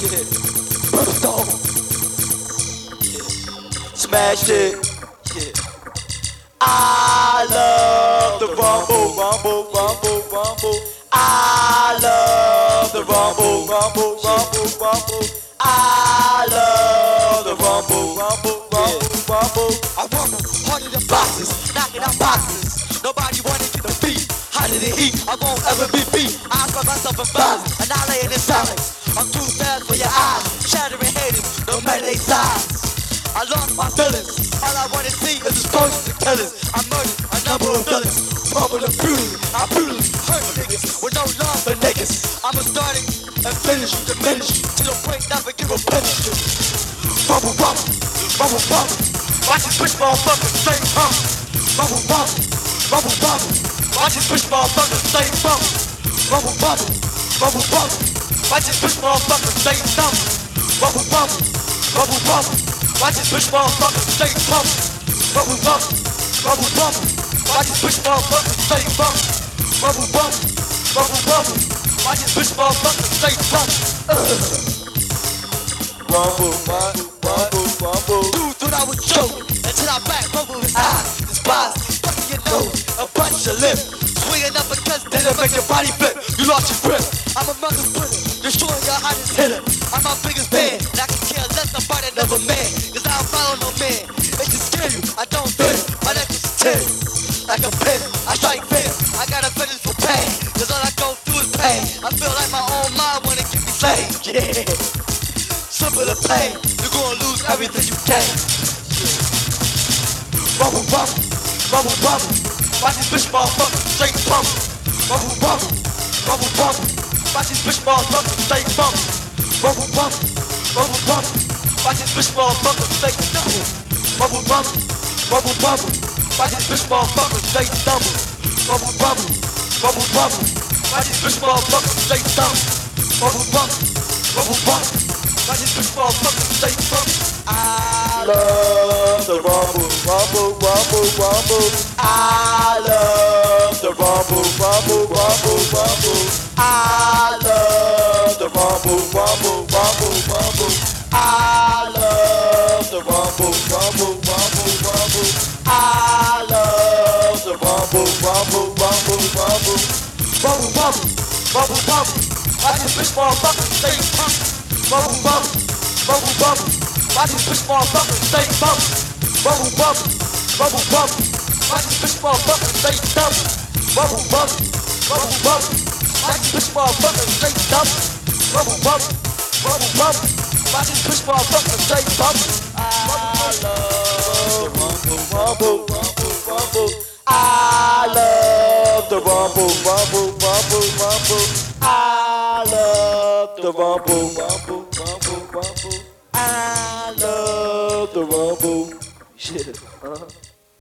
Yeah. Brimstone. Yeah. Smash it. Yeah. I love the rumble, rumble, rumble, rumble. I love the rumble, rumble, rumble, rumble. I love the rumble, rumble, rumble, rumble. I rumble harder than boxes, knocking out boxes. Nobody wanna get the beat, hotter than heat. I won't ever be beat. I spread myself in violence, annihilating in silence. No they size. I lost my feelings. All I wanna see is explosions and killings. I murdered a number of villains. Mumble and brutally, I brutally hurt niggas with no love for niggas. I'm a starting and finish, diminish to the point never give a finish. Bubble bubble, bubble bubble. Watch this bitch motherfucker say bubble. Bubble bubble, bubble bubble. Watch this bitch motherfucker say bubble. Bubble bubble, bubble bubble. Watch this bitch motherfucker say something. Bubble bubble, bubble bubble. Watch this bitch motherfucker say bubble. Bubble bubble, bubble bubble. Watch this bitch motherfucker say bubble. Bubble bubble, bubble bubble. Watch this bitch motherfucker say bubble. Rumble, rumble, rumble, rumble. Dude thought I was joking until I back over his eyes. Despise, fucking your nose, a bunch of lip. Swinging up because then it make your body flip. You lost your grip. I'm a mother splitter, destroying your hottest hitter. I'm my biggest fan, and I can care less about another man. Cause I don't follow no man. It just scare you, I don't fit. My neck is ten. Like a pin, I strike fear. I got a fetish for pain. Cause all I go through is pain. I feel like my own mind wanna keep me slain. Yeah. Simple to pain. You're gonna lose everything you gain. Bubble, bubble, bubble, bubble. Watch this bitch motherfucker straight bubble. Bubble, bubble, bubble, bubble. Watch this bitch motherfucker straight bubble. Bubble, bubble, bubble, bubble. Watch this bitch motherfucker straight double. Bubble, bubble, bubble, bubble. Watch this bitch motherfucker straight double. Bubble, bubble, bubble, bubble. Watch this bitch motherfucker. Bubble, straight double. I love the rumble, rumble, rumble, rumble. I love the rumble, rumble, rumble, rumble. I rumble, rumble. I love the rumble, rumble, rumble, rumble. I love the rumble, rumble, rumble, rumble. Rumble, rumble, rumble, rumble. Watch this bitch motherfucker stay pump. Rumble, rumble, rumble, rumble. Watch this bitch motherfucker stay bump. Bubble bubble, bubble bubble. Watch this bitch motherfucker stay double. Bubble bubble, bubble bubble. Watch this bitch motherfucker stay double. Bubble bubble, bubble bubble. Watch this bitch motherfucker stay double. I love rumble, rumble, rumble, rumble. I love the rumble, rumble, rumble, rumble. I love the rumble, rumble, rumble, rumble. I love the rumble. Shit. Uh-huh.